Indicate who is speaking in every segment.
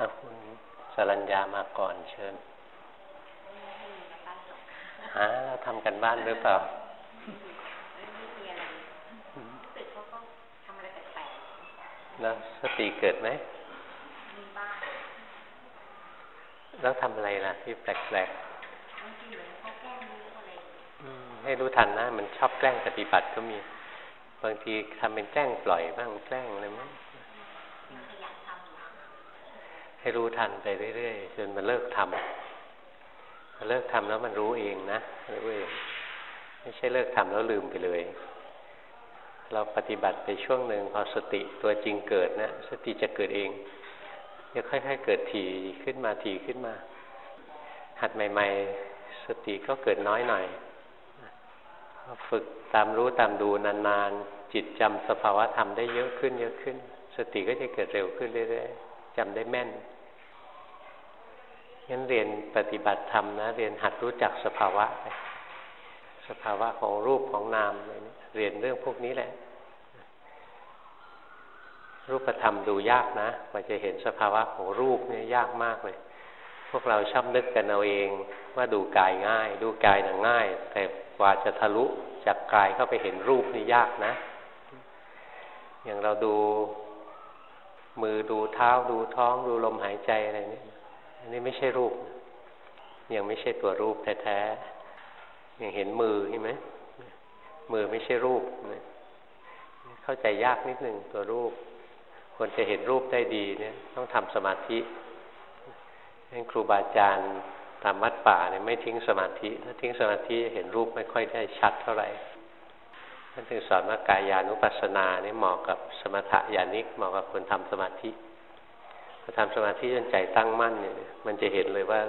Speaker 1: อาคุณสรัญญามาก่อนเชิญฮะเราทำกันบ้านหรือเปล่าแล้วสติเกิดไหมแล้วทำอะไรล่ะ ที่แปลกๆให้รู้ทันนะ มันชอบแกล้งปฏิบัติก็มี บางทีทำเป็นแกล้งปล่อยบ้างแกล้งอะไรมั้ง ให้รู้ทันไปเรื่อยๆจนมันเลิกทำมันเลิกทำแล้วมันรู้เองนะรู้เองไม่ใช่เลิกทำแล้วลืมไปเลย เราปฏิบัติไปช่วงหนึ่งพอสติตัวจริงเกิดนะสติจะเกิดเองจะค่อยๆเกิดถี่ขึ้นมาถี่ขึ้นมา หัดใหม่ ๆ สติก็เกิดน้อยหน่อยฝึกตามรู้ตามดูนานๆจิตจำสภาวะธรรมได้เยอะขึ้นเยอะขึ้น สติก็จะเกิดเร็วขึ้นเรื่อยๆ จำได้แม่นงั้นเรียนปฏิบัติธรรมนะ เรียนหัดรู้จักสภาวะไปสภาวะของรูปของนามอะไรนี้เรียนเรื่องพวกนี้แหละ รูปธรรมดูยากนะกว่าจะเห็นสภาวะของรูปเนี่ยยากมากเลย พวกเราชอบนึกกันเอาเองว่าดูกายง่าย ดูกายน่ะง่าย แต่กว่าจะทะลุจากกายเข้าไปเห็นรูปนี่ยากนะ อย่างเราดู มือดูเท้าดูท้องดูลมหายใจอะไรนี่อันนี้ไม่ใช่รูป ยังไม่ใช่ตัวรูปแท้ๆยังเห็นมือใช่ไหมมือไม่ใช่รูปเข้าใจยากนิดหนึ่งตัวรูป คนจะเห็นรูปได้ดีเนี่ย ต้องทำสมาธินั่นครูบาอาจารย์ตามวัดป่าเนี่ยไม่ทิ้งสมาธิ ถ้าทิ้งสมาธิเห็นรูปไม่ค่อยได้ชัดเท่าไหร่ ท่านถึงสอนว่ากายานุปัสสนาเนี่ยเหมาะกับสมถะญาณิกเหมาะกับคนทำสมาธิพอทำสมาธิจนใจตั้งมั่นเนี่ยมันจะเห็นเลยว่า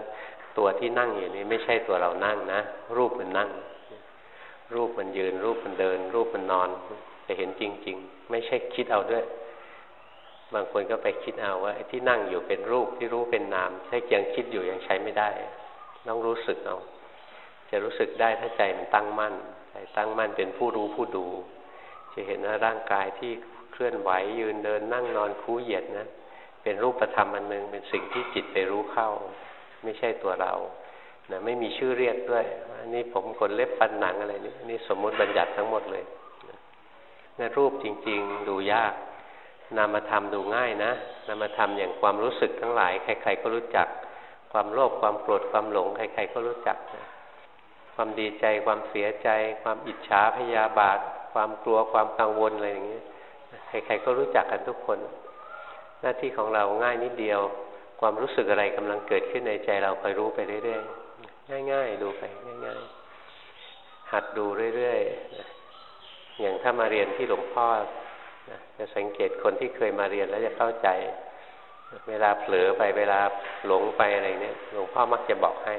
Speaker 1: ตัวที่นั่งอยู่นี้ไม่ใช่ตัวเรานั่งนะ รูปมันนั่ง รูปมันยืน รูปมันเดิน รูปมันนอน จะเห็นจริง ๆ ไม่ใช่คิดเอาด้วย บางคนก็ไปคิดเอาว่าที่นั่งอยู่เป็นรูปที่รู้เป็นนามใช้ยังคิดอยู่ยังใช้ไม่ได้ ต้องรู้สึกเอาจะรู้สึกได้ถ้าใจมันตั้งมั่น ใจตั้งมั่นเป็นผู้รู้ผู้ดู จะเห็นว่าร่างกายที่เคลื่อนไหวยืนเดินนั่งนอนคู่เหยียดนะเป็นรูปธรรมอันหนึ่งเป็นสิ่งที่จิตไปรู้เข้า ไม่ใช่ตัวเรานะไม่มีชื่อเรียกด้วยอันนี้ผมขนเล็บฟันหนังอะไรนี่นี่สมมุติบัญญัติทั้งหมดเลยนะรูปจริง ๆ ดูยาก นามธรรมดูง่ายนะ นามธรรมอย่างความรู้สึกทั้งหลาย ใคร ๆ ก็รู้จัก ความโลภความโกรธความหลง ใคร ๆ ก็รู้จักนะ ความดีใจความเสียใจ ความอิจฉาพยาบาท ความกลัวความกังวลอะไรอย่างนี้ใครๆก็รู้จักกันทุกคน หน้าที่ของเราง่ายนิดเดียว ความรู้สึกอะไรกำลังเกิดขึ้นในใจเราคอยรู้ไปเรื่อยๆง่าย ๆ ดูไปง่าย ๆ หัดดูเรื่อยๆอย่างถ้ามาเรียนที่หลวงพ่อจะสังเกตคนที่เคยมาเรียนแล้วจะเข้าใจ เวลาเผลอไปเวลาหลงไปอะไรเนี่ยหลวงพ่อมักจะบอกให้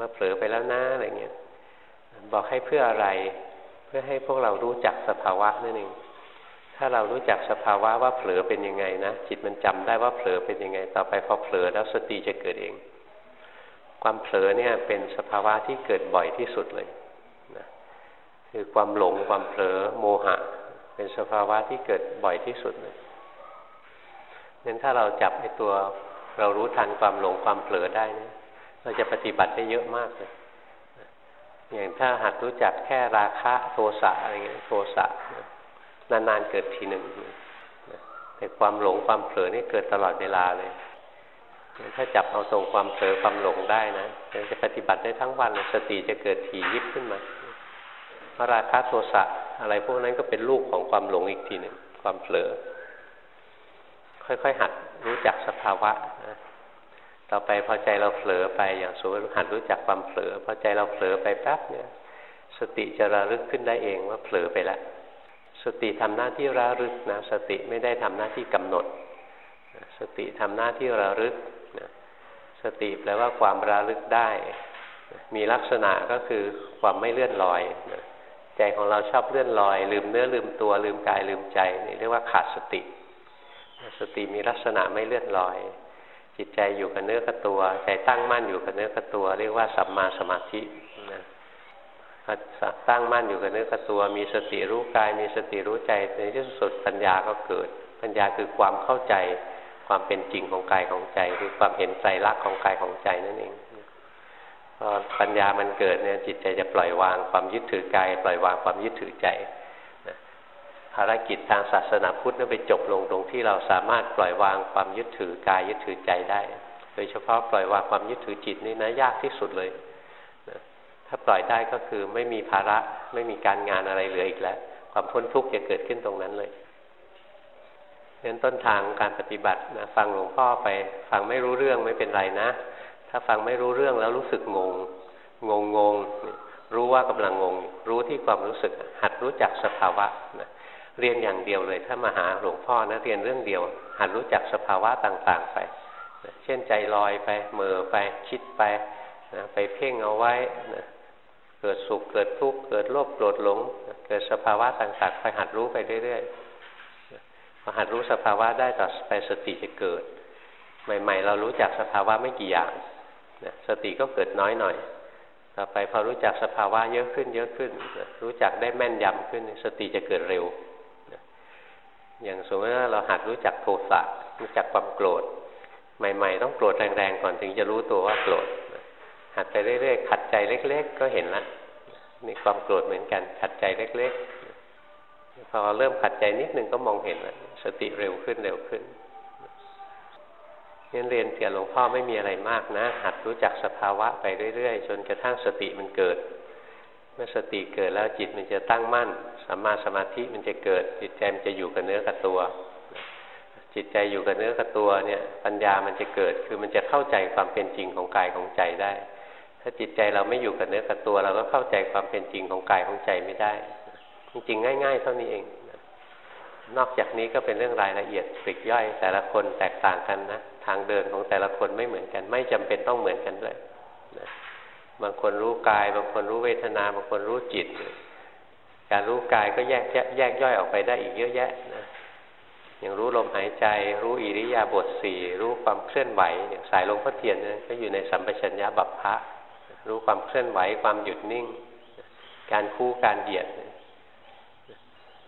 Speaker 1: ว่าเผลอไปแล้วนะอะไรเงี้ยบอกให้เพื่ออะไร เพื่อให้พวกเรารู้จักสภาวะนั่นเองถ้าเรารู้จักสภาวะว่าเผลอเป็นยังไงนะจิตมันจำได้ว่าเผลอเป็นยังไง ต่อไปพอเผลอแล้วสติจะเกิดเอง ความเผลอเนี่ยเป็นสภาวะที่เกิดบ่อยที่สุดเลยนะคือความหลงความเผลอโมหะ เป็นสภาวะที่เกิดบ่อยที่สุดเลยงั้นถ้าเราจับไอ้ตัวเรารู้ทันความหลงความเผลอได้นี่ย เราจะปฏิบัติได้เยอะมากเลยอย่างถ้าหัดรู้จักแค่ราคะโทสะอะไรเงี้ยโทสะนานๆเกิดทีหนึ่งแต่ความหลงความเผลอนี่เกิดตลอดเวลาเลยถ้าจับเอาตรงความเผลอความหลงได้นะจะปฏิบัติได้ทั้งวันสติจะเกิดถี่ยิบขึ้นมาพระราคะโทสะอะไรพวกนั้นก็เป็นลูกของความหลงอีกทีหนึ่งความเผลอ ค่อยๆหัดรู้จักสภาวะนะ ต่อไปพอใจเราเผลอไปอย่างสมมติหัดรู้จักความเผลอพอใจเราเผลอไปแป๊บเนี่ย สติจะระลึกขึ้นได้เองว่าเผลอไปแล้วสติทำหน้าที่ระลึกนะสติไม่ได้ทำหน้าที่กำหนด สติทำหน้าที่ระลึกนะสติแปลว่าความระลึกได้ มีลักษณะก็คือความไม่เลื่อนลอยนะใจของเราชอบเลื่อนลอย ลืมเนื้อลืมตัวลืมกายลืมใจนี่เรียกว่าขาดสติ สติมีลักษณะไม่เลื่อนลอย จิตใจอยู่กับเนื้อกับตัว ใจตั้งมั่นอยู่กับเนื้อกับตัว เรียกว่าสัมมาสมาธินะตั้งมั่นอยู่กับเนื้อกับตัว มีสติรู้กาย มีสติรู้ใจในที่สุดปัญญาก็เกิด ปัญญาคือความเข้าใจความเป็นจริงของกายของใจ คือความเห็นใจรักของกายของใจนั่นเองพอปัญญามันเกิดเนี่ยจิตใจจะปล่อยวางความยึดถือกายปล่อยวางความยึดถือใจ ภารกิจทางศาสนาพุทธนั้นไปจบลงตรงที่เราสามารถปล่อยวางความยึดถือกายยึดถือใจได้ โดยเฉพาะปล่อยวางความยึดถือจิตนี่นะยากที่สุดเลยถ้าปล่อยได้ก็คือไม่มีภาระไม่มีการงานอะไรเหลืออีกแล้ว ความพ้นทุกข์จะเกิดขึ้นตรงนั้นเลยเน้นต้นทางการปฏิบัตินะฟังหลวงพ่อไป ฟังไม่รู้เรื่องไม่เป็นไรนะ ถ้าฟังไม่รู้เรื่องแล้วรู้สึกงง งงงงรู้ว่ากำลังงง รู้ที่ความรู้สึก หัดรู้จักสภาวะนะ เรียนอย่างเดียวเลย ถ้ามาหาหลวงพ่อนะเรียนเรื่องเดียว หัดรู้จักสภาวะต่างๆ ไปนะเช่นใจลอยไปเมื่อไปคิดไปนะไปเพ่งเอาไว้นะเกิดสุขเกิดทุกข์เกิดโลภโกรธหลงเกิดสภาวะต่างๆ ไปหัดรู้ไปเรื่อยๆพอหัดรู้สภาวะได้ต่อไปสติจะเกิด ใหม่ ๆ เรารู้จักสภาวะไม่กี่อย่างสติก็เกิดน้อยหน่อย ต่อไปพอรู้จักสภาวะเยอะขึ้นเยอะขึ้นรู้จักได้แม่นยำขึ้น สติจะเกิดเร็ว อย่างสมมติว่าเราหัดรู้จักโทสะรู้จักความโกรธ ใหม่ ๆ ต้องโกรธแรงๆก่อนถึงจะรู้ตัวว่าโกรธหัดไปเรื่อยๆขัดใจเล็ก ๆ ก็เห็นละนี่ความโกรธเหมือนกัน ขัดใจเล็ก ๆ พอเริ่มขัดใจนิดนึงก็มองเห็นละสติเร็วขึ้นเร็วขึ้นงั้นเรียนเกี่ยวหลวงพ่อไม่มีอะไรมากนะ หัดรู้จักสภาวะไปเรื่อยๆ จนกระทั่งสติมันเกิด มื่อสติเกิดแล้วจิตมันจะตั้งมั่นสัมมาสมาธิมันจะเกิด จิตใจมันจะอยู่กับเนื้อกับตัว จิตใจอยู่กับเนื้อกับตัวเนี่ย ปัญญามันจะเกิดคือมันจะเข้าใจความเป็นจริงของกายของใจได้ ถ้าจิตใจเราไม่อยู่กับเนื้อกับตัว เราก็เข้าใจความเป็นจริงของกายของใจไม่ได้จริงๆง่าย ๆ เท่านี้เอง นอกจากนี้ก็เป็นเรื่องรายละเอียดปลีกย่อย แต่ละคนแตกต่างกันนะทางเดินของแต่ละคนไม่เหมือนกัน ไม่จำเป็นต้องเหมือนกันด้วยนะ บางคนรู้กาย บางคนรู้เวทนา บางคนรู้จิต การรู้กายก็แยกแยกย่อยออกไปได้อีกเยอะแยะนะอย่างรู้ลมหายใจ รู้อิริยาบถสี่รู้ความเคลื่อนไหวอย่างสายลมพัดเทียนนะก็อยู่ในสัมปชัญญะบัพพะรู้ความเคลื่อนไหวความหยุดนิ่ง การคู่การเหยียด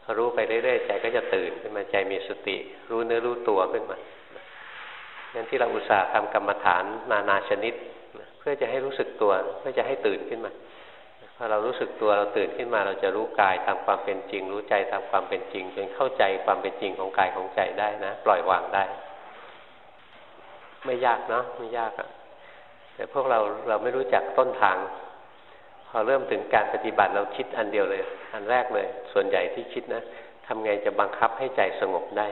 Speaker 1: พอรู้ไปเรื่อยๆใจก็จะตื่นขึ้นมาใจมีสติ รู้เนื้อรู้ตัวขึ้นมางั้นที่เราอุตส่าห์ทำกรรมฐานนานาชนิด เพื่อจะให้รู้สึกตัวเพื่อจะให้ตื่นขึ้นมาพอเรารู้สึกตัวเราตื่นขึ้นมาเราจะรู้กายตามความเป็นจริง รู้ใจตามความเป็นจริงจนเข้าใจความเป็นจริงของกายของใจได้นะ ปล่อยวางได้ ไม่ยากเนาะไม่ยากอะแต่พวกเราเราไม่รู้จักต้นทาง พอเริ่มถึงการปฏิบัติเราคิดอันเดียวเลย อันแรกเลย ส่วนใหญ่ที่คิดนะทำไงจะบังคับให้ใจสงบได้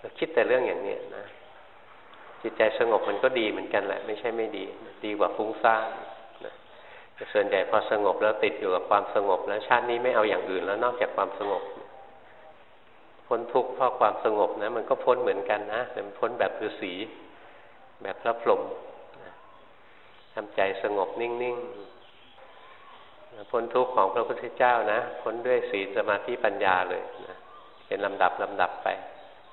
Speaker 1: เราคิดแต่เรื่องอย่างนี้นะ จิตใจสงบมันก็ดีเหมือนกันแหละ ไม่ใช่ไม่ดี ดีกว่าฟุ้งซ่านนะแต่ส่วนใหญ่พอสงบแล้วติดอยู่กับความสงบแล้วชาตินี้ไม่เอาอย่างอื่นแล้วนอกจากความสงบ พ้นทุกข์เพราะความสงบนะ มันก็พ้นเหมือนกันนะแต่มันพ้นแบบฤาษีแบบพระพรหมทำใจสงบนิ่งๆพ้นทุกข์ของพระพุทธเจ้านะพ้นด้วยศีลสมาธิปัญญาเลยนะเป็นลำดับลำดับไป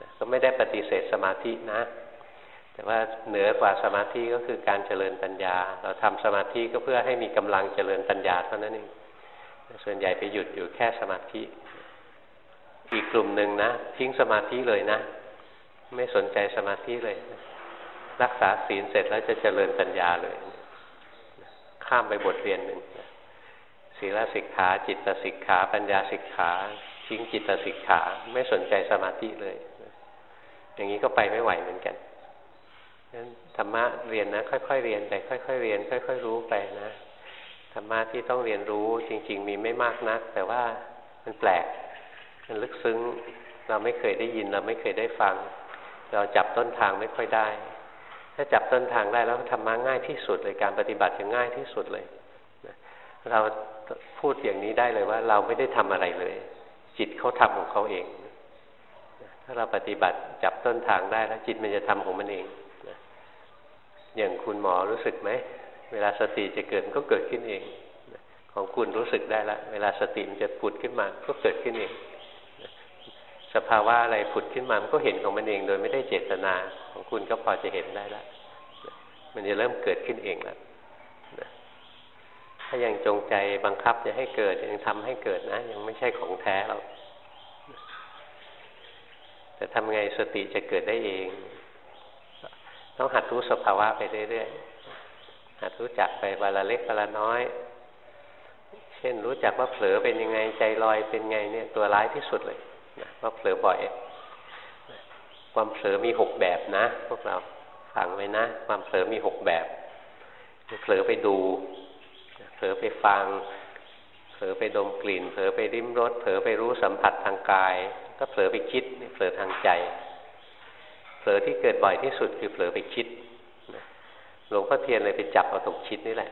Speaker 1: นะก็ไม่ได้ปฏิเสธสมาธินะ แต่ว่าเหนือกว่าสมาธิก็คือการเจริญปัญญา เราทำสมาธิก็เพื่อให้มีกำลังเจริญปัญญาเท่านั้นเองส่วนใหญ่ไปหยุดอยู่แค่สมาธิ อีกกลุ่มหนึ่งนะทิ้งสมาธิเลยนะ ไม่สนใจสมาธิเลย รักษาศีลเสร็จแล้วจะเจริญปัญญาเลย ข้ามไปบทเรียนหนึ่งศีลสิกขา จิตสิกขา ปัญญาสิกขาทิ้งจิตสิกขา ไม่สนใจสมาธิเลย อย่างนี้ก็ไปไม่ไหวเหมือนกัน นั้นธรรมะเรียนนะ ค่อยๆเรียนไปค่อยๆเรียน ค่อย ๆ รู้ไปนะธรรมะที่ต้องเรียนรู้จริง ๆ มีไม่มากนัก แต่ว่ามันแปลก มันลึกซึ้ง เราไม่เคยได้ยิน เราไม่เคยได้ฟัง เราจับต้นทางไม่ค่อยได้ ถ้าจับต้นทางได้แล้วธรรมะง่ายที่สุดเลยการปฏิบัติจะง่ายที่สุดเลยเราพูดอย่างนี้ได้เลยว่า เราไม่ได้ทำอะไรเลย จิตเขาทำของเขาเอง ถ้าเราปฏิบัติจับต้นทางได้แล้วจิตมันจะทำของมันเอง อย่างคุณหมอรู้สึกไหม เวลาสติจะเกิดก็เกิดขึ้นเอง ของคุณรู้สึกได้ละ เวลาสติมันจะผุดขึ้นมา ก็เกิดขึ้นเอง สภาวะอะไรผุดขึ้นมา มันก็เห็นของมันเอง โดยไม่ได้เจตนา ของคุณก็พอจะเห็นได้ล้วมันจะเริ่มเกิดขึ้นเองล้วถ้ายังจงใจบังคับจะให้เกิดยังทำให้เกิดนะ ยังไม่ใช่ของแท้เราแต่ทำไงสติจะเกิดได้เอง ต้องหัดรู้สภาวะไปเรื่อยๆหัดรู้จักไปวันละเล็กวันละน้อย เช่นรู้จักว่าเผลอเป็นยังไงใจลอยเป็นไงเนี่ยตัวร้ายที่สุดเลยนะว่าเผลอบ่อยความเผลอมีหกแบบนะ พวกเราฟังไว้นะ ความเผลอมีหกแบบเผลอไปดูเผลอไปฟังเผลอไปดมกลิ่นเผลอไปริมรสเผลอไปรู้สัมผัสทางกาย ก็เผลอไปคิดเผลอทางใจ ลอที่เกิดบ่อยที่สุดคือเผลอไปคิดหลวงพ่อเทียนเลยไปจับเอาตรงคิดนี่แหละ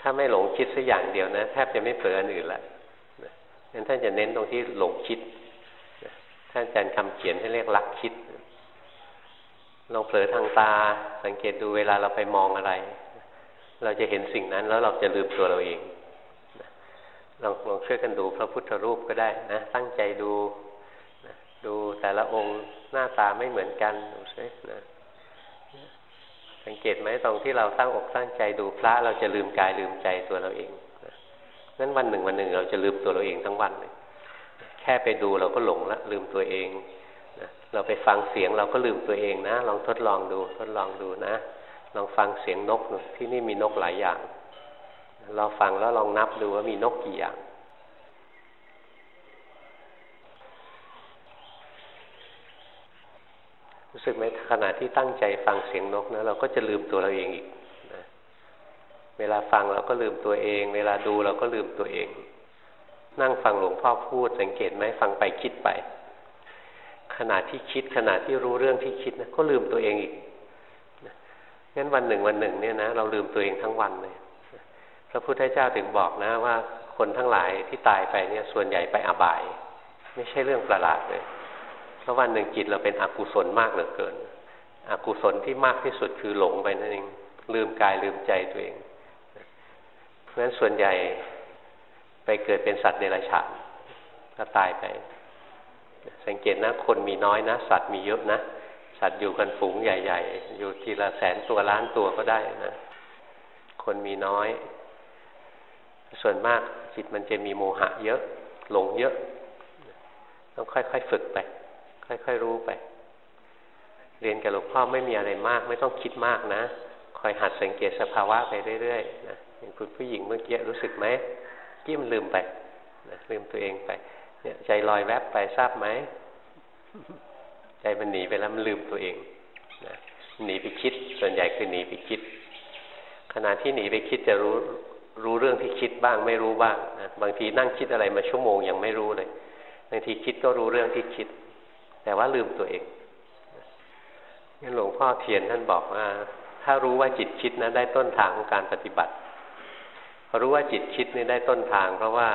Speaker 1: ถ้าไม่หลงคิดสักอย่างเดียวนะแทบจะไม่เผลออันอื่นละงั้นท่านจะเน้นตรงที่หลงคิด ท่านอาจารย์คำเขียนให้เรียกลักคิด ลองเผลอทางตา สังเกตดูเวลาเราไปมองอะไร เราจะเห็นสิ่งนั้นแล้วเราจะลืมตัวเราเองลองลองช่วยกันดูพระพุทธรูปก็ได้นะ ตั้งใจดูดูแต่ละองค์ หน้าตาไม่เหมือนกันดูซินะสังเกตไหมตรงที่เราตั้งอกตั้งใจดูพระเราจะลืมกายลืมใจตัวเราเองนะนั้นวันหนึ่งวันหนึ่งเราจะลืมตัวเราเองทั้งวันเลยแค่ไปดูเราก็หลงละลืมตัวเองนะเราไปฟังเสียงเราก็ลืมตัวเองนะ ลองทดลองดูทดลองดูนะ ลองฟังเสียงนกที่นี่มีนกหลายอย่าง เราฟังแล้วลองนับดูว่ามีนกกี่อย่าง รู้สึกไหมขณะที่ตั้งใจฟังเสียงนกนะเราก็จะลืมตัวเราเองอีกนะเวลาฟังเราก็ลืมตัวเอง เวลาดูเราก็ลืมตัวเอง นั่งฟังหลวงพ่อพูด สังเกตไหมฟังไปคิดไป ขณะที่คิดขณะที่รู้เรื่องที่คิดนะก็ลืมตัวเองอีกงั้นวันหนึ่งวันหนึ่งเนี่ยนะเราลืมตัวเองทั้งวันเลยพระพุทธเจ้าถึงบอกนะว่า คนทั้งหลายที่ตายไปเนี่ยส่วนใหญ่ไปอบาย ไม่ใช่เรื่องประหลาดเลย เพราะวันหนึ่งจิตเราเป็นอกุศลมากเหลือเกิน อกุศลที่มากที่สุดคือหลงไปนั่นเองลืมกายลืมใจตัวเอง เพราะฉะนั้นส่วนใหญ่ไปเกิดเป็นสัตว์เดรัจฉานก็ตายไป สังเกตนะคนมีน้อยนะ สัตว์มีเยอะนะ สัตว์อยู่กันฝูงใหญ่ ๆ อยู่ทีละแสนตัวล้านตัวก็ได้นะ คนมีน้อย ส่วนมากจิตมันจะมีโมหะเยอะ หลงเยอะ ต้องค่อยๆฝึกไป ค่อยๆรู้ไป เรียนกับหลวงพ่อไม่มีอะไรมาก ไม่ต้องคิดมากนะ คอยหัดสังเกตสภาวะไปเรื่อยๆนะอย่างคุณผู้หญิงเมื่อกี้รู้สึกไหมกี้มันลืมไปนะลืมตัวเองไป เนี่ย ใจลอยแวบไปทราบไหมใจมันหนีไปแล้วมันลืมตัวเองนะหนีไปคิด ส่วนใหญ่คือหนีไปคิด ขณะที่หนีไปคิดจะรู้รู้เรื่องที่คิดบ้างไม่รู้บ้างนะบางทีนั่งคิดอะไรมาชั่วโมงยังไม่รู้เลยบางทีคิดก็รู้เรื่องที่คิด แต่ว่าลืมตัวเองนี่หลวงพ่อเทียนท่านบอกว่า ถ้ารู้ว่าจิตคิดนะได้ต้นทางของการปฏิบัติพอรู้ว่าจิตคิดนี่ได้ต้นทาง เพราะว่า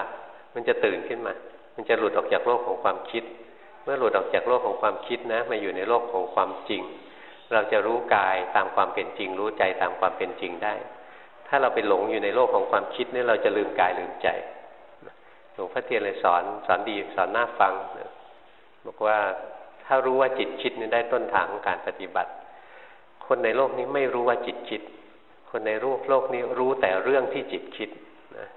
Speaker 1: มันจะตื่นขึ้นมา มันจะหลุดออกจากโลกของความคิด เมื่อหลุดออกจากโลกของความคิดนะมาอยู่ในโลกของความจริง เราจะรู้กายตามความเป็นจริง รู้ใจตามความเป็นจริงได้ ถ้าเราไปหลงอยู่ในโลกของความคิดนี่เราจะลืมกายลืมใจหลวงพ่อเทียนเลยสอนสอนดีสอนน่าฟังบอกว่า ถ้ารู้ว่าจิตคิดนี่ได้ต้นทางของการปฏิบัติ คนในโลกนี้ไม่รู้ว่าจิตคิด คนในโลกโลกนี้รู้แต่เรื่องที่จิตคิดนะ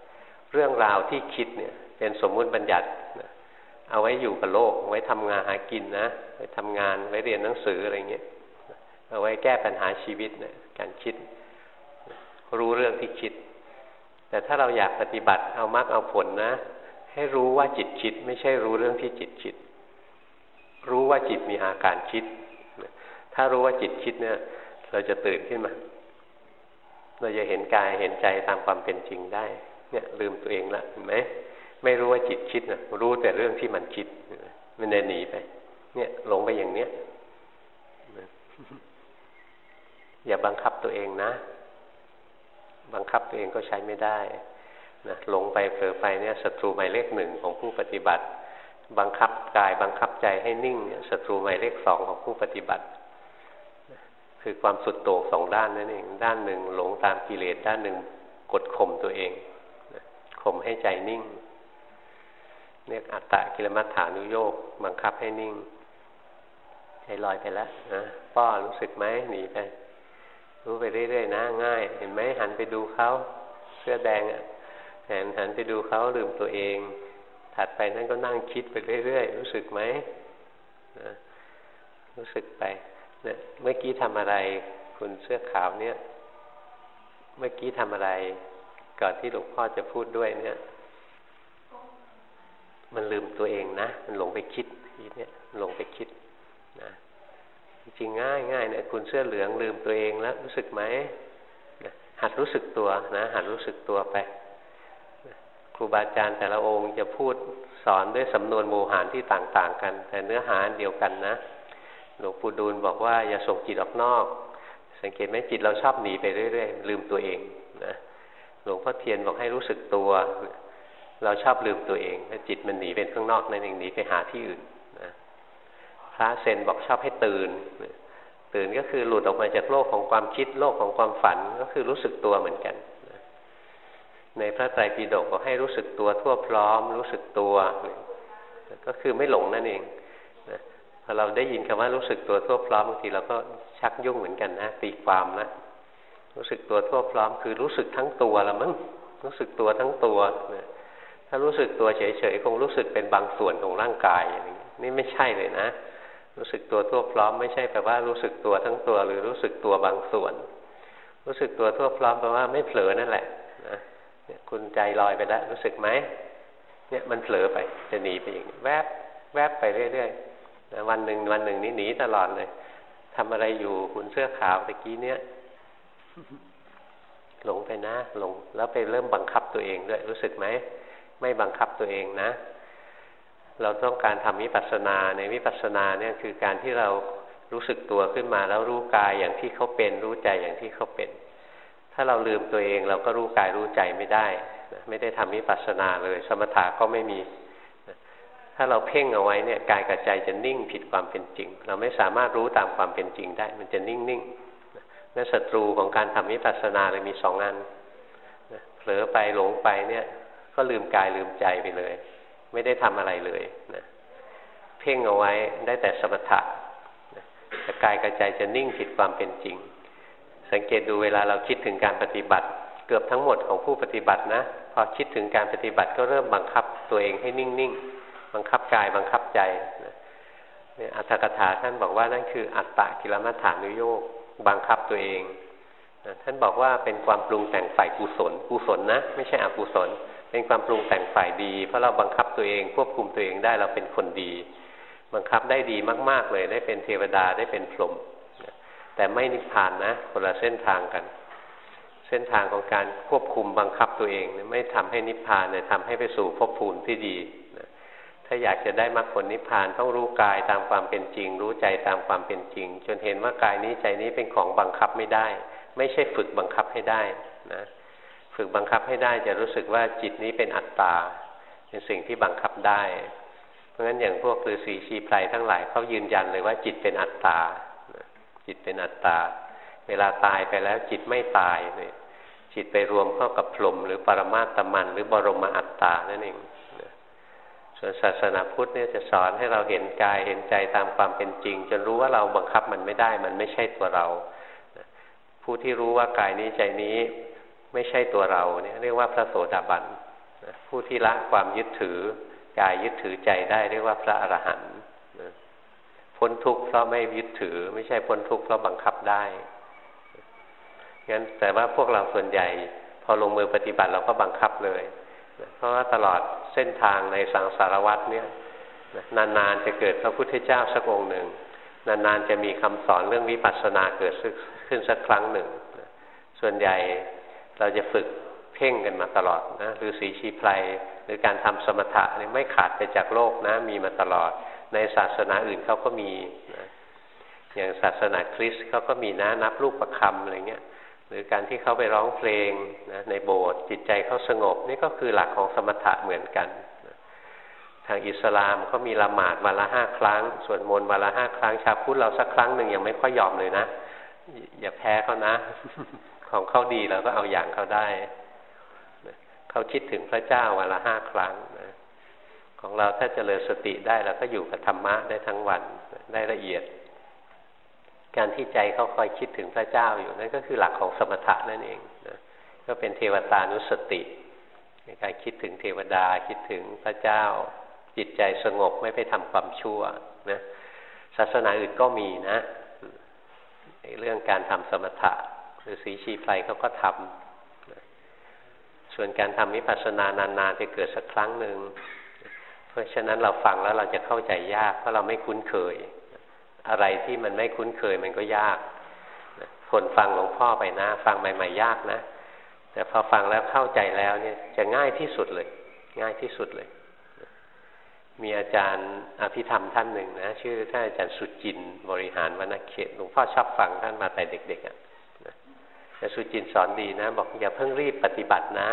Speaker 1: เรื่องราวที่คิดเนี่ย เป็นสมมุติบัญญัตินะเอาไว้อยู่กับโลกไว้ทำงานหากินนะไว้ทำงานไว้เรียนหนังสืออะไรเงี้ยเอาไว้แก้ปัญหาชีวิตนะการคิด รู้เรื่องที่คิด แต่ถ้าเราอยากปฏิบัติเอามรรคเอาผลนะ ให้รู้ว่าจิตคิด ไม่ใช่รู้เรื่องที่จิตคิด รู้ว่าจิตมีอาการคิด ถ้ารู้ว่าจิตคิดเนี่ย เราจะตื่นขึ้นมา เราจะเห็นกายเห็นใจตามความเป็นจริงได้ เนี่ย ลืมตัวเองละเห็นไหมไม่รู้ว่าจิตคิดนะรู้แต่เรื่องที่มันคิด มันเดินหนีไป เนี่ยหลงไปอย่างเนี้ยอย่าบังคับตัวเองนะ บังคับตัวเองก็ใช้ไม่ได้นะหลงไปเผลอไปเนี่ยศัตรูหมายเลขหนึ่งของผู้ปฏิบัติ บังคับกายบังคับใจให้นิ่งเนี่ยศัตรูหมายเลขสองของผู้ปฏิบัติ คือความสุดโต่งสองด้านนั่นเองด้านหนึ่งหลงตามกิเลสด้านหนึ่งกดข่มตัวเองข่มให้ใจนิ่งเรียกอัตตะกิลมัฏฐานุโยกบังคับให้นิ่งใจลอยไปแล้วนะป้อรู้สึกไหมหนีไป รู้ไปเรื่อยๆนะ ง่าย เห็นไหมหันไปดูเขาเสื้อแดงอะแหันหันไปดูเขาลืมตัวเอง ถัดไปนั่นก็นั่งคิดไปเรื่อยๆรู้สึกไหมนะรู้สึกไปเนี่ยเมื่อกี้ทำอะไร คุณเสื้อขาวเนี่ย เมื่อกี้ทำอะไร ก่อนที่หลวงพ่อจะพูดด้วยเนี่ย มันลืมตัวเองนะ มันหลงไปคิดทีเนี่ยหลงไปคิดนะจริงง่ายง่ายเนี่ยคุณเสื้อเหลืองลืมตัวเองแล้วรู้สึกไหมหัดรู้สึกตัวนะหัดรู้สึกตัวไป ครูบาอาจารย์แต่ละองค์จะพูดสอนด้วยสำนวนโมหารที่ต่างๆ กัน แต่เนื้อหาเดียวกันนะ หลวงปู่ดูลบอกว่าอย่าส่งจิตออกนอก สังเกตไหมจิตเราชอบหนีไปเรื่อยๆลืมตัวเองนะหลวงพ่อเทียนบอกให้รู้สึกตัว เราชอบลืมตัวเองถ้าจิตมันหนีเป็นข้างนอกนั่นเองหนีไปหาที่อื่นนะพระเซนบอกชอบให้ตื่น ตื่นก็คือหลุดออกมาจากโลกของความคิดโลกของความฝันก็คือรู้สึกตัวเหมือนกัน ในพระไตรปิฎกบอกให้รู้สึกตัวทั่วพร้อม รู้สึกตัว ก็คือไม่หลงนั่นเองพอเราได้ยินคำว่ารู้สึกตัวทั่วพร้อมบางทีเราก็ชักยุ่งเหมือนกันนะตีความนะรู้สึกตัวทั่วพร้อม คือรู้สึกทั้งตัวละมั้งรู้สึกตัวทั้งตัวถ้ารู้สึกตัวเฉยๆคงรู้สึกเป็นบางส่วนของร่างกายอย่างนี้นี่ไม่ใช่เลยนะ รู้สึกตัวทั่วพร้อมไม่ใช่แปลว่ารู้สึกตัวทั้งตัว หรือรู้สึกตัวบางส่วน รู้สึกตัวทั่วพร้อมแปลว่าไม่เผลอนั่นแหละ เนี่ยคุณใจลอยไปแล้วรู้สึกไหมเนี่ยมันเผลอไปจะหนีไปอย่างแวบแวบไปเรื่อยๆนะวันหนึ่งวันหนึ่งนี่หนีตลอดเลยทำอะไรอยู่คุณเสื้อขาวตะกี้เนี่ยหลงไปนะหลงแล้วไปเริ่มบังคับตัวเองด้วยรู้สึกไหมไม่บังคับตัวเองนะ เราต้องการทำวิปัสสนาในวิปัสสนาเนี่ยคือการที่เรารู้สึกตัวขึ้นมาแล้วรู้กายอย่างที่เขาเป็น รู้ใจอย่างที่เขาเป็น ถ้าเราลืมตัวเองเราก็รู้กายรู้ใจไม่ได้ไม่ได้ทำวิปัสสนาเลย สมถะก็ไม่มีถ้าเราเพ่งเอาไว้เนี่ยกายกับใจจะนิ่งผิดความเป็นจริง เราไม่สามารถรู้ตามความเป็นจริงได้ มันจะนิ่งนิ่งนั่นศัตรูของการทำวิปัสสนาเลยมีสองอันเผลอไปหลงไปเนี่ย ก็ลืมกายลืมใจไปเลย ไม่ได้ทำอะไรเลยนะเพ่งเอาไว้ได้แต่สมถะแต่กายกับใจจะนิ่งผิดความเป็นจริง สังเกตดูเวลาเราคิดถึงการปฏิบัติ เกือบทั้งหมดของผู้ปฏิบัตินะพอคิดถึงการปฏิบัติก็เริ่มบังคับตัวเองให้นิ่งๆบังคับกายบังคับใจนี่อัตถกถาท่านบอกว่านั่นคืออัตตะกิลมัฏฐานุโยกบังคับตัวเองท่านบอกว่าเป็นความปรุงแต่งฝ่ายกุศลกุศลนะ ไม่ใช่อกุศล เป็นความปรุงแต่งฝ่ายดี เพราะเราบังคับตัวเองควบคุมตัวเองได้เราเป็นคนดี บังคับได้ดีมาก ๆเลยได้เป็นเทวดาได้เป็นพรหม แต่ไม่นิพพานนะคนละเส้นทางกัน เส้นทางของการควบคุมบังคับตัวเองไม่ทำให้นิพพานเนี่ยทำให้ไปสู่ภพภูมิที่ดีถ้าอยากจะได้มรรคผลนิพพานต้องรู้กายตามความเป็นจริง รู้ใจตามความเป็นจริง จนเห็นว่ากายนี้ใจนี้เป็นของบังคับไม่ได้ ไม่ใช่ฝึกบังคับให้ได้นะฝึกบังคับให้ได้จะรู้สึกว่าจิตนี้เป็นอัตตา เป็นสิ่งที่บังคับได้ เพราะฉะนั้นอย่างพวกฤาษีชีไพรทั้งหลายเขายืนยันเลยว่าจิตเป็นอัตตา จิตเป็นอัตตา เวลาตายไปแล้วจิตไม่ตายเลยจิตไปรวมเข้ากับพรหมหรือปรมาตมัน หรือบรมอัตตานั่นเองส่วนศาสนาพุทธเนี่ยจะสอนให้เราเห็นกายเห็นใจตามความเป็นจริง จนรู้ว่าเราบังคับมันไม่ได้ มันไม่ใช่ตัวเรา ผู้ที่รู้ว่ากายนี้ใจนี้ไม่ใช่ตัวเราเนี่ยเรียกว่าพระโสดาบันผู้ที่ละความยึดถือกายยึดถือใจได้เรียกว่าพระอรหันต์ พ้นทุกข์เพราะไม่ยึดถือ ไม่ใช่พ้นทุกข์เพราะบังคับได้งั้นแต่ว่าพวกเราส่วนใหญ่ พอลงมือปฏิบัติเราก็บังคับเลย เพราะว่าตลอดเส้นทางในสังสารวัฏเนี่ยนานๆจะเกิดพระพุทธเจ้าสักองค์หนึ่ง นานๆจะมีคำสอนเรื่องวิปัสสนาเกิดขึ้นสักครั้งหนึ่ง ส่วนใหญ่เราจะฝึกเพ่งกันมาตลอดนะหรือสีชีไพรหรือการทำสมถะนี่ไม่ขาดไปจากโลกนะมีมาตลอด ในศาสนาอื่นเขาก็มีนะอย่างศาสนาคริสต์เขาก็มีนะนับลูกประคำอะไรเงี้ยหรือการที่เขาไปร้องเพลงนะในโบสถ์จิตใจเขาสงบ นี่ก็คือหลักของสมถะเหมือนกันทางอิสลามเขามีละหมาดวันละห้าครั้งส่วดมนต์วันละห้าครั้งชาพุทธเราสักครั้งหนึ่งยังไม่ค่อยยอมเลยนะ อย่าแพ้เขานะ ของเขาดีเราก็เอาอย่างเขาได้เขาคิดถึงพระเจ้าวันละห้าครั้งน ของเราถ้าเจริญสติได้เราก็อยู่กับธรรมะได้ทั้งวันได้ละเอียด การที่ใจเขาคอยคิดถึงพระเจ้าอยู่นั่นก็คือหลักของสมถะนั่นเองนะก็เป็นเทวตานุสติในการคิดถึงเทวดาคิดถึงพระเจ้า จิตใจสงบไม่ไปทำความชั่วนะศาสนาอื่นก็มีนะเรื่องการทำสมถะหรือสีชีไพรเขาก็ทำส่วนการทำวิปัสสนานานๆจะเกิดสักครั้งหนึ่ง ราะฉะนั้นเราฟังแล้วเราจะเข้าใจยาก เพราะเราไม่คุ้นเคย อะไรที่มันไม่คุ้นเคยมันก็ยากคนฟังหลวงพ่อไปนะ ฟังใหม่ ๆ ยากนะ แต่พอฟังแล้วเข้าใจแล้วเนี่ยจะง่ายที่สุดเลย ง่ายที่สุดเลย มีอาจารย์อภิธรรมท่านหนึ่งนะชื่อท่านอาจารย์สุจินบริหารวรรณเขตหลวงพ่อชอบฟังท่านมาแต่เด็กๆอะแต่สุจินสอนดีนะ บอกอย่าเพิ่งรีบปฏิบัตินะ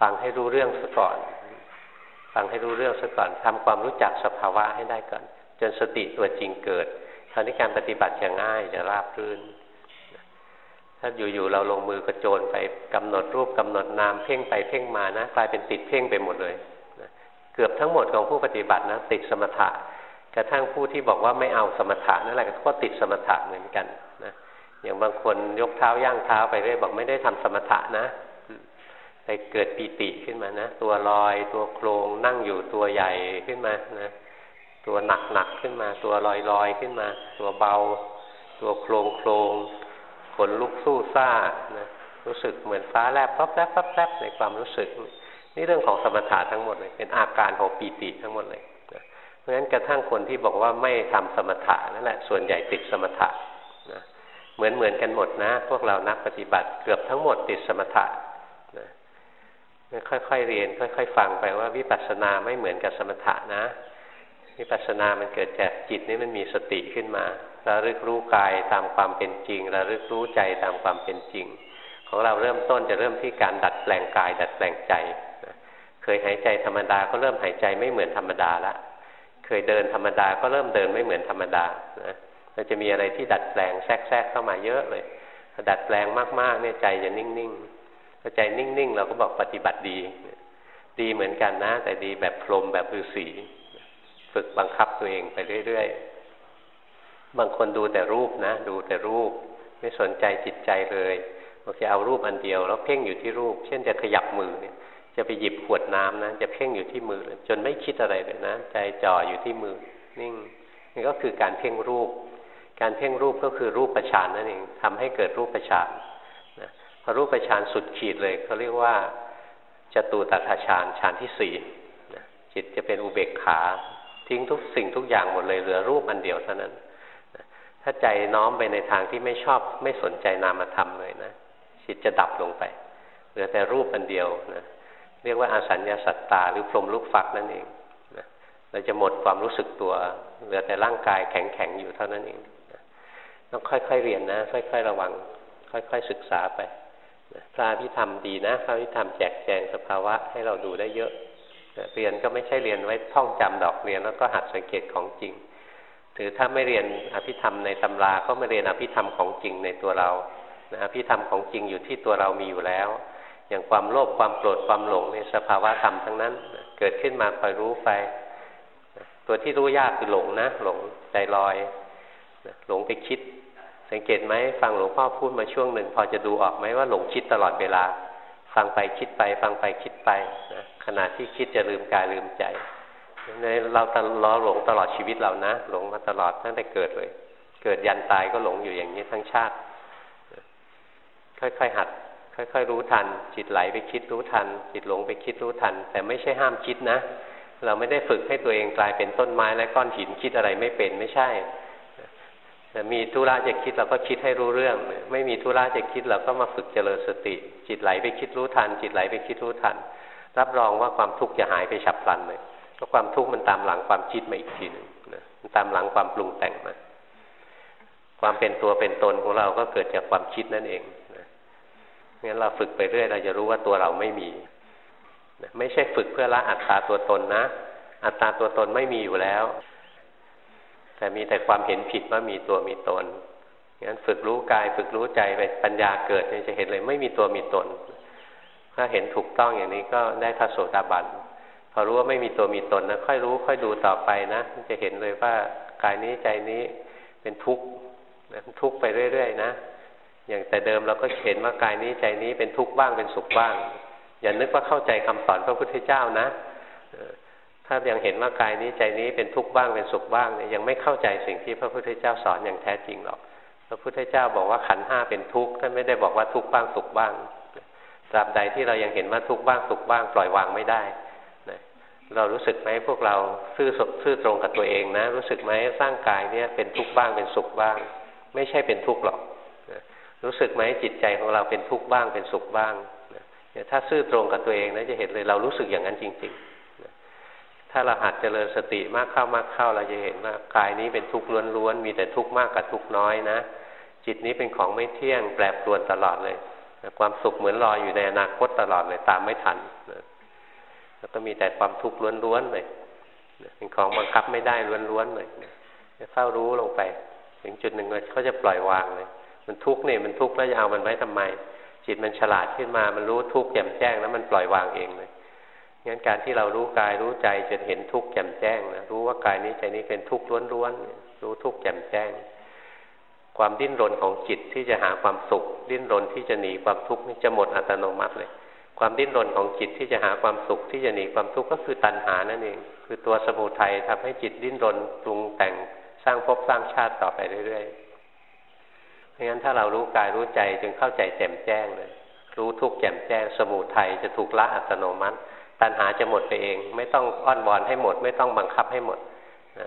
Speaker 1: ฟังให้รู้เรื่องซะก่อน ฟังให้รู้เรื่องซะก่อนทำความรู้จักสภาวะให้ได้ก่อน จนสติตัวจริงเกิดคราวนี้การปฏิบัติจะง่ายจะราบรื่น ถ้าอยู่ๆเราลงมือกระโจนไปกำหนดรูปกำหนดนามเพ่งไปเพ่งมานะกลายเป็นติดเพ่งไปหมดเลยนะเกือบทั้งหมดของผู้ปฏิบัตินะติดสมถะกระทั่งผู้ที่บอกว่าไม่เอาสมถะนั่นแหละก็ติดสมถะเหมือนกันนะอย่างบางคนยกเท้าย่างเท้าไปเรื่อยบอกไม่ได้ทำสมถะนะ ไปเกิดปีติขึ้นมานะ ตัวลอยตัวโครงนั่งอยู่ตัวใหญ่ขึ้นมานะตัวหนักหนักขึ้นมา ตัวลอยลอยขึ้นมา ตัวเบา ตัวโครงโครงขนลุกสู้ซ่านะรู้สึกเหมือนฟ้าแลบปั๊บแลบปั๊บแลบในความรู้สึก นี่เรื่องของสมถะทั้งหมดเลยเป็นอาการของปีติทั้งหมดเลยนะเพราะฉะนั้นกระทั่งคนที่บอกว่าไม่ทำสมถะนั่นแหละส่วนใหญ่ติดสมถะนะเหมือนเหมือนกันหมดนะ พวกเรานักปฏิบัติเกือบทั้งหมดติดสมถะ ค่อยๆเรียน ค่อยๆฟังไปว่าวิปัสสนาไม่เหมือนกับสมถะนะ วิปัสสนามันเกิดจากจิตนี่มันมีสติขึ้นมาระลึกรู้กายตามความเป็นจริงระลึกรู้ใจตามความเป็นจริง ของเราเริ่มต้นจะเริ่มที่การดัดแปลงกาย ดัดแปลงใจเคยหายใจธรรมดาก็เริ่มหายใจไม่เหมือนธรรมดาละเคยเดินธรรมดาก็เริ่มเดินไม่เหมือนธรรมดานะมันจะมีอะไรที่ดัดแปลงแทรกๆเข้ามาเยอะเลยดัดแปลงมากๆเนี่ยใจจะนิ่งๆ อใจนิ่งๆเราก็บอกปฏิบัติดี ดีเหมือนกันนะ แต่ดีแบบพรมแบบฤาษีฝึกบังคับตัวเองไปเรื่อยๆ บางคนดูแต่รูปนะ ดูแต่รูป ไม่สนใจจิตใจเลยบางทีเอารูปอันเดียว แล้วเพ่งอยู่ที่รูป เช่นจะขยับมือเนี่ย จะไปหยิบขวดน้ำนะ จะเพ่งอยู่ที่มือเลยจนไม่คิดอะไรเลยนะ ใจจ่ออยู่ที่มือ นิ่งนี่ก็คือการเพ่งรูป การเพ่งรูปก็คือรูปประชานนั่นเองทำให้เกิดรูปประชาน อรูปประชานสุดขีดเลยเขาเรียกว่าจตูตถาฌานฌานที่สี่จิตจะเป็นอุเบกขาทิ้งทุกสิ่งทุกอย่างหมดเลยเหลือรูปอันเดียวเท่านั้น ถ้าใจน้อมไปในทางที่ไม่ชอบไม่สนใจนามธรรมเลยนะจิตจะดับลงไป เหลือแต่รูปอันเดียวนะเรียกว่าอาสัญญาสัตตา หรือพรมลูกฟักนั่นเองนะเราจะหมดความรู้สึกตัว เหลือแต่ร่างกายแข็งๆอยู่เท่านั้นเองนะต้องค่อยๆเรียนนะ ค่อย ๆ ระวัง ค่อย ๆ ศึกษาไป พระพิธรรมดีนะพระพิธรรมแจกแจงสภาวะให้เราดูได้เยอะเรียนก็ไม่ใช่เรียนไว้ท่องจำดอกเรียนแล้วก็หัดสังเกตของจริงหรือถ้าไม่เรียนอภิธรรมในตำราก็มาเรียนอภิธรรมของจริงในตัวเรานะอภิธรรมของจริงอยู่ที่ตัวเรามีอยู่แล้ว อย่างความโลภความโกรธความหลงในสภาวะธรรมทั้งนั้น เกิดขึ้นมาคอยรู้ไป ตัวที่รู้ยากคือหลงนะ หลงใจลอย หลงไปคิด สังเกตไหมฟังหลวงพ่อพูดมาช่วงหนึ่งพอจะดูออกไหมว่าหลงคิดตลอดเวลา ฟังไปคิดไป ฟังไปคิดไปนะขณะที่คิดจะลืมกายลืมใจในเราตล้อหลงตลอดชีวิตเรานะ หลงมาตลอดตั้งแต่เกิดเลย เกิดยันตายก็หลงอยู่อย่างนี้ทั้งชาติ ค่อยๆหัด ค่อยๆรู้ทัน จิตไหลไปคิดรู้ทัน จิตหลงไปคิดรู้ทัน แต่ไม่ใช่ห้ามคิดนะ เราไม่ได้ฝึกให้ตัวเองกลายเป็นต้นไม้และก้อนหินคิดอะไรไม่เป็นไม่ใช่ มีธุระจะคิดเราก็คิดให้รู้เรื่อง ไม่มีธุระจะคิดเราก็มาฝึกเจริญสติ จิตไหลไปคิดรู้ทัน จิตไหลไปคิดรู้ทัน รับรองว่าความทุกข์จะหายไปฉับพลันเลยเพราะความทุกข์มันตามหลังความคิดมาอีกทีหนึ่งนะมันตามหลังความปรุงแต่งมาความเป็นตัวเป็นตนของเราก็เกิดจากความคิดนั่นเองนะงั้นเราฝึกไปเรื่อยเราจะรู้ว่าตัวเราไม่มีนะไม่ใช่ฝึกเพื่อละอัตตาตัวตนนะ อัตตาตัวตนไม่มีอยู่แล้ว แต่มีแต่ความเห็นผิดว่ามีตัวมีตนงั้นฝึกรู้กายฝึกรู้ใจไปปัญญาเกิดจะเห็นเลยไม่มีตัวมีตน ถ้าเห็นถูกต้องอย่างนี้ก็ได้พระโสดาบันพอรู้ว่าไม่มีตัวมีตนนะค่อยรู้ค่อยดูต่อไปนะจะเห็นเลยว่ากายนี้ใจนี้เป็นทุกข์ทุกข์ไปเรื่อยๆนะอย่างแต่เดิมเราก็เห็นว่ากายนี้ใจนี้เป็นทุกข์บ้างเป็นสุขบ้าง อย่านึกว่าเข้าใจคำสอนพระพุทธเจ้านะ ถ้ายังเห็นว่ากายนี้ใจนี้เป็นทุกข์บ้างเป็นสุขบ้างเนี่ยยังไม่เข้าใจสิ่งที่พระพุทธเจ้าสอนอย่างแท้จริงหรอก พระพุทธเจ้าบอกว่าขันห้าเป็นทุกข์ท่านไม่ได้บอกว่าทุกข์บ้างสุขบ้างตราบใดที่เรายังเห็นว่าทุกข์บ้างสุขบ้างปล่อยวางไม่ได้นะเรารู้สึกไหมพวกเราซื่อซื่อตรงกับตัวเองนะ รู้สึกไหมสร้างกายเนี่ยเป็นทุกข์บ้างเป็นสุขบ้าง ไม่ใช่เป็นทุกข์หรอกรู้สึกไหมจิตใจของเราเป็นทุกข์บ้างเป็นสุขบ้างถ้าซื่อตรงกับตัวเองนะจะเห็นเลยเรารู้สึกอย่างนั้นจริง ๆ ถ้าเราหัดเจริญสติมากเข้ามากเข้าเราจะเห็นว่ากายนี้เป็นทุกข์ล้วนๆมีแต่ทุกข์มากกับทุกข์น้อยนะ จิตนี้เป็นของไม่เที่ยงแปรปรวนตลอดเลย ความสุขเหมือนลอยอยู่ในอนาคตตลอดเลยตามไม่ทันนะแล้วก็มีแต่ความทุกข์ล้วนๆเลยเป็นของบังคับไม่ได้ล้วนๆเลยจะเฝ้ารู้ลงไป ถึงจุดหนึ่งเลยเขาจะปล่อยวางเลย มันทุกข์เนี่ยมันทุกข์แล้วจะเอามันไว้ทำไม จิตมันฉลาดขึ้นมา มันรู้ทุกข์แจ่มแจ้งแล้วมันปล่อยวางเองเลย งั้นการที่เรารู้กายรู้ใจจนเห็นทุกข์แจ่มแจ้งนะรู้ว่ากายนี้ใจนี้เป็นทุกข์ล้วนๆรู้ทุกข์แจ่มแจ้ง ความดิ้นรนของจิตที่จะหาความสุข ดิ้นรนที่จะหนีความทุกข์นี่จะหมดอัตโนมัติเลย ความดิ้นรนของจิตที่จะหาความสุขที่จะหนีความทุกข์ก็คือตัณหานั่นเองคือตัวสมุทัยทำให้จิตดิ้นรนปรุงแต่งสร้างภพสร้างชาติต่อไปเรื่อยๆเพราะงั้นถ้าเรารู้กายรู้ใจจึงเข้าใจแจ่มแจ้งเลยรู้ทุกข์แจ่มแจ้ง สมุทัยจะถูกละอัตโนมัติ ตัณหาจะหมดไปเอง ไม่ต้องอ้อนวอนให้หมด ไม่ต้องบังคับให้หมด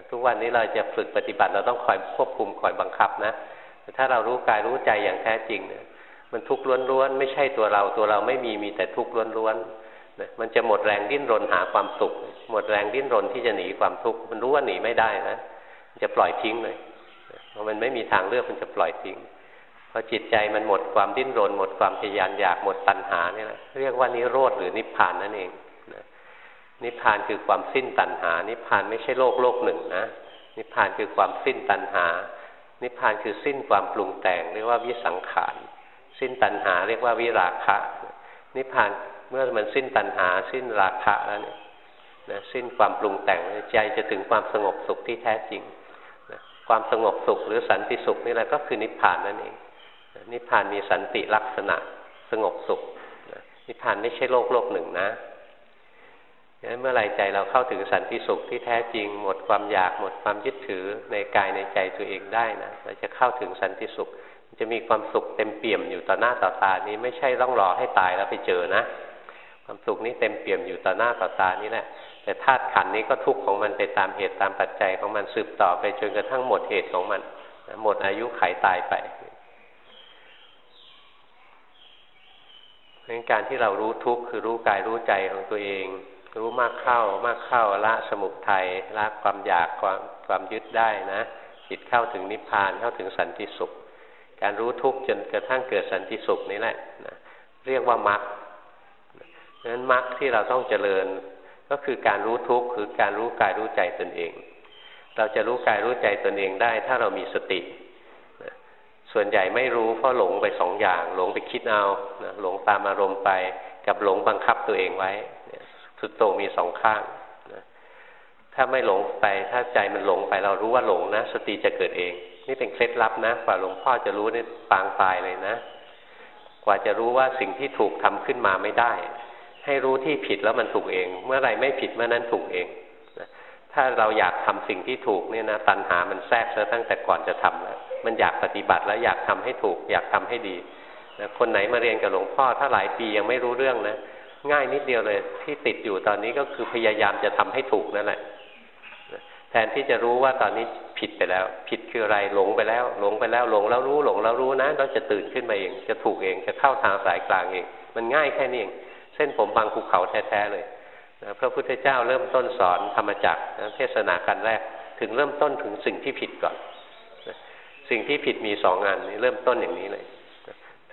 Speaker 1: ทุกวันนี้เราจะฝึกปฏิบัติเราต้องคอยควบคุมคอยบังคับนะถ้าเรารู้กายรู้ใจอย่างแท้จริงเนี่ยมันทุกข์ล้วนๆไม่ใช่ตัวเราตัวเราไม่มีมีแต่ทุกข์ล้วนๆนะมันจะหมดแรงดิ้นรนหาความสุข หมดแรงดิ้นรนที่จะหนีความทุกข์มันรู้ว่าหนีไม่ได้นะมันจะปล่อยทิ้งเลยเพราะมันไม่มีทางเลือกมันจะปล่อยทิ้งพอจิตใจมันหมดความดิ้นรน หมดความทยานอยากหมดตัณหาเนี่ยเรียกว่านิโรธหรือนิพพานนั่นเอง นิพพานคือความสิ้นตัณหา นิพพานไม่ใช่โลกโลกหนึ่งนะ นิพพานคือความสิ้นตัณหา นิพพานคือสิ้นความปรุงแต่งเรียกว่าวิสังขาร สิ้นตัณหาเรียกว่าวิราคะ นิพพานเมื่อมันสิ้นตัณหา สิ้นราคะแล้วเนี่ยนะสิ้นความปรุงแต่งใจจะถึงความสงบสุขที่แท้จริงนะความสงบสุขหรือสันติสุขนี่แหละก็คือนิพพานนั่นเองนะนิพพานมีสันติลักษณะสงบสุขนะนิพพานไม่ใช่โลกโลกหนึ่งนะ งั้นเมื่อไรใจเราเข้าถึงสันติสุขที่แท้จริง หมดความอยากหมดความยึดถือในกายในใจตัวเองได้นะเราจะเข้าถึงสันติสุข จะมีความสุขเต็มเปี่ยมอยู่ต่อหน้าต่อตานี้ไม่ใช่ต้องรอให้ตายแล้วไปเจอนะ ความสุขนี้เต็มเปี่ยมอยู่ต่อหน้าต่อตานี้แหละ แต่ธาตุขันนี้ก็ทุกข์ของมันไปตามเหตุตามปัจจัยของมันสืบต่อไปจนกระทั่งหมดเหตุของมันหมดอายุไขตายไปเพราะการที่เรารู้ทุกข์คือรู้กายรู้ใจของตัวเอง รู้มากเข้ามากเข้าละสมุทัยละความอยากความความยึดได้นะจิตเข้าถึงนิพพานเข้าถึงสันติสุข การรู้ทุกข์จนกระทั่งเกิดสันติสุขนี่แหละนะเรียกว่ามรรคเพราะฉะนั้นมรรคที่เราต้องเจริญก็คือการรู้ทุกข์คือการรู้กายรู้ใจตนเอง เราจะรู้กายรู้ใจตนเองได้ ถ้าเรามีสติ ส่วนใหญ่ไม่รู้เพราะหลงไปสองอย่าง หลงไปคิดเอาหลงตามอารมณ์ไป กับหลงบังคับตัวเองไว้ สุดโต่งมีสองข้างนะถ้าไม่หลงไปถ้าใจมันหลงไปเรารู้ว่าหลงนะสติจะเกิดเอง นี่เป็นเคล็ดลับนะกว่าหลวงพ่อจะรู้นี่ปางตายเลยนะ กว่าจะรู้ว่าสิ่งที่ถูกทำขึ้นมาไม่ได้ ให้รู้ที่ผิดแล้วมันถูกเอง เมื่อไรไม่ผิดเมื่อนั้นถูกเองนะถ้าเราอยากทำสิ่งที่ถูกเนี่ยนะตัณหามันแทรกซะตั้งแต่ก่อนจะทำแล้วมันอยากปฏิบัติแล้วอยากทำให้ถูก อยากทำให้ดีนะคนไหนมาเรียนกับหลวงพ่อถ้าหลายปียังไม่รู้เรื่องนะ ง่ายนิดเดียวเลย ที่ติดอยู่ตอนนี้ก็คือพยายามจะทำให้ถูกนั่นแหละแทนที่จะรู้ว่าตอนนี้ผิดไปแล้ว ผิดคืออะไรหลงไปแล้ว หลงไปแล้วหลงแล้วรู้หลงแล้วรู้นะเราจะตื่นขึ้นมาเอง จะถูกเองจะเข้าทางสายกลางเอง มันง่ายแค่นี้เองเส้นผมบางภูเขาแท้ๆเลยนะพระพุทธเจ้าเริ่มต้นสอนธรรมจักรนะเทศนากันแรก ถึงเริ่มต้นถึงสิ่งที่ผิดก่อนนะสิ่งที่ผิดมีสองงานนี้เริ่มต้นอย่างนี้เลย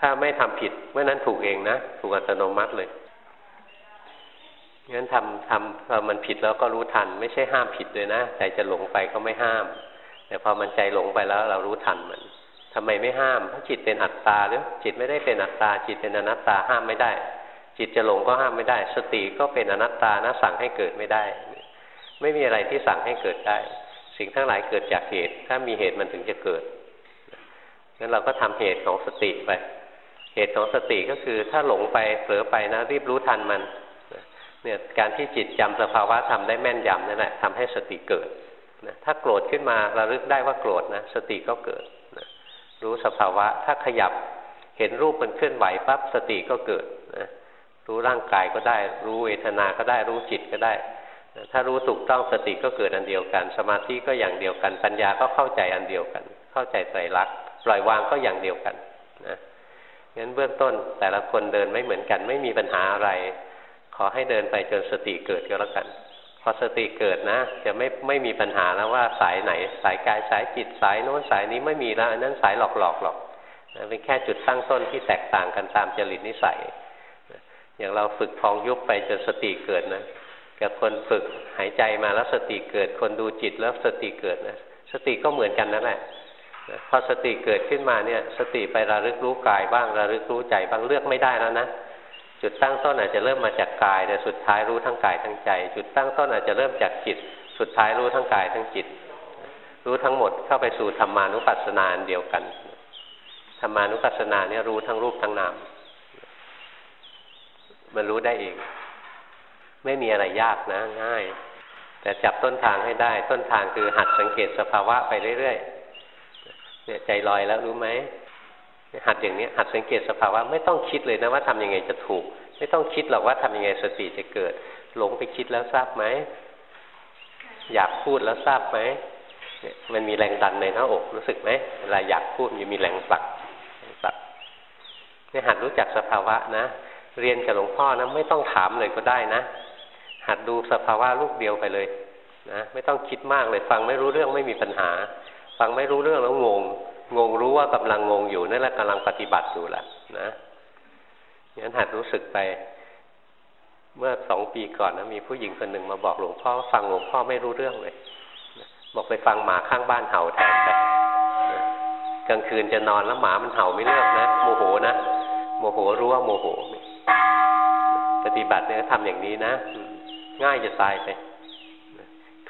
Speaker 1: ถ้าไม่ทำผิดเมื่อนั้นถูกเองนะ ถูกอัตโนมัติเลย งั้นทำทำพอมันผิดแล้วก็รู้ทัน ไม่ใช่ห้ามผิดเลยนะใจจะหลงไปก็ไม่ห้าม แต่พอมันใจหลงไปแล้วเรารู้ทันมันทำไมไม่ห้ามเพราะจิตเป็นอัตตาหรือจิตไม่ได้เป็นอัตตา จิตเป็นอนัตตาห้ามไม่ได้ จิตจะหลงก็ห้ามไม่ได้ สติก็เป็นอนัตตานะสั่งให้เกิดไม่ได้ ไม่มีอะไรที่สั่งให้เกิดได้ สิ่งทั้งหลายเกิดจากเหตุ ถ้ามีเหตุมันถึงจะเกิดงั้นเราก็ทำเหตุของสติไป เหตุของสติก็คือถ้าหลงไปเผลอไปนะรีบรู้ทันมัน เนี่ยการที่จิตจำสภาวะทำได้แม่นยำนั่นแหละทำให้สติเกิดนะถ้าโกรธขึ้นมาระลึกได้ว่าโกรธนะสติก็เกิดนะรู้สภาวะถ้าขยับเห็นรูปมันเคลื่อนไหวปั๊บสติก็เกิดนะรู้ร่างกายก็ได้ รู้เวทนาก็ได้รู้จิตก็ได้ถ้ารู้ถูกต้องสติก็เกิดอันเดียวกัน สมาธิก็อย่างเดียวกัน ปัญญาก็เข้าใจอันเดียวกัน เข้าใจไตรลักษณ์ปล่อยวางก็อย่างเดียวกันนะงั้นเบื้องต้นแต่ละคนเดินไม่เหมือนกันไม่มีปัญหาอะไร ขอให้เดินไปจนสติเกิดก็แล้วกันพอสติเกิดนะ จะไม่ไม่มีปัญหาแล้วว่าสายไหน สายกายสายจิตสายโน้นสายนี้ไม่มีแล้วอันนั้นสายหลอกหลอกหรอกเป็นแค่จุดตั้งต้นที่แตกต่างกันตามจริตนิสัยอย่างเราฝึกพองยุบไปจนสติเกิดนะกับคนฝึกหายใจมาแล้วสติเกิด คนดูจิตแล้วสติเกิดนะสติก็เหมือนกันนั่นแหละพอสติเกิดขึ้นมาเนี่ย สติไประลึกรู้กายบ้างระลึกรู้ใจบ้างเลือกไม่ได้แล้วนะ จุดตั้งต้นอาจจะเริ่มมาจากกาย แต่สุดท้ายรู้ทั้งกายทั้งใจ จุดตั้งต้นอาจจะเริ่มจากจิต สุดท้ายรู้ทั้งกายทั้งจิต รู้ทั้งหมดเข้าไปสู่ธรรมานุปัสสนาเดียวกันธรรมานุปัสสนาเนี่ยรู้ทั้งรูปทั้งนามมันรู้ได้เอง ไม่มีอะไรยากนะง่าย แต่จับต้นทางให้ได้ ต้นทางคือหัดสังเกตสภาวะไปเรื่อยๆเนี่ยใจลอยแล้วรู้ไหม หัดอย่างนี้หัดสังเกตสภาวะไม่ต้องคิดเลยนะว่าทำยังไงจะถูก ไม่ต้องคิดหรอกว่าทำยังไงสติจะเกิด หลงไปคิดแล้วทราบไหมอยากพูดแล้วทราบไหมมันมีแรงดันในหน้าอกรู้สึกไหมเวลาอยากพูดมันมีแรงผลักผลักเนี่ยหัดรู้จักสภาวะนะ เรียนกับหลวงพ่อนะไม่ต้องถามเลยก็ได้นะ หัดดูสภาวะลูกเดียวไปเลยนะไม่ต้องคิดมากเลยฟังไม่รู้เรื่องไม่มีปัญหา ฟังไม่รู้เรื่องแล้วงง งงรู้ว่ากำลังงงอยู่นั่นแหละกำลังปฏิบัติอยู่แหละนะงั้นหัดรู้สึกไป เมื่อสองปีก่อนนะมีผู้หญิงคนหนึ่งมาบอกหลวงพ่อฟังหลวงพ่อไม่รู้เรื่องเลยบอกไปฟังหมาข้างบ้านเห่าแทนไปกลางคืนจะนอนแล้วหมามันเห่าไม่เลิกนะโมโหนะโมโหรู้ว่าโมโห ปฏิบัติเนี่ยทำอย่างนี้นะ ง่ายจะตายไป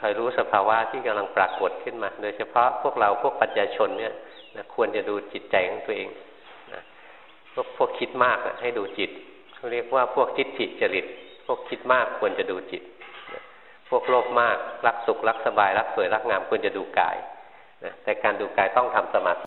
Speaker 1: คอยรู้สภาวะที่กำลังปรากฏขึ้นมา โดยเฉพาะพวกเราพวกปัญญาชนเนี่ย นะควรจะดูจิตใจของตัวเองนะพวกพวกคิดมากให้ดูจิตเขาเรียกว่าพวกทิฏฐิจริต พวกคิดมากควรจะดูจิตพวกโลภมากรักสุขรักสบายรักสวยรักงามควรจะดูกายนะแต่การดูกายต้องทำสมาธิ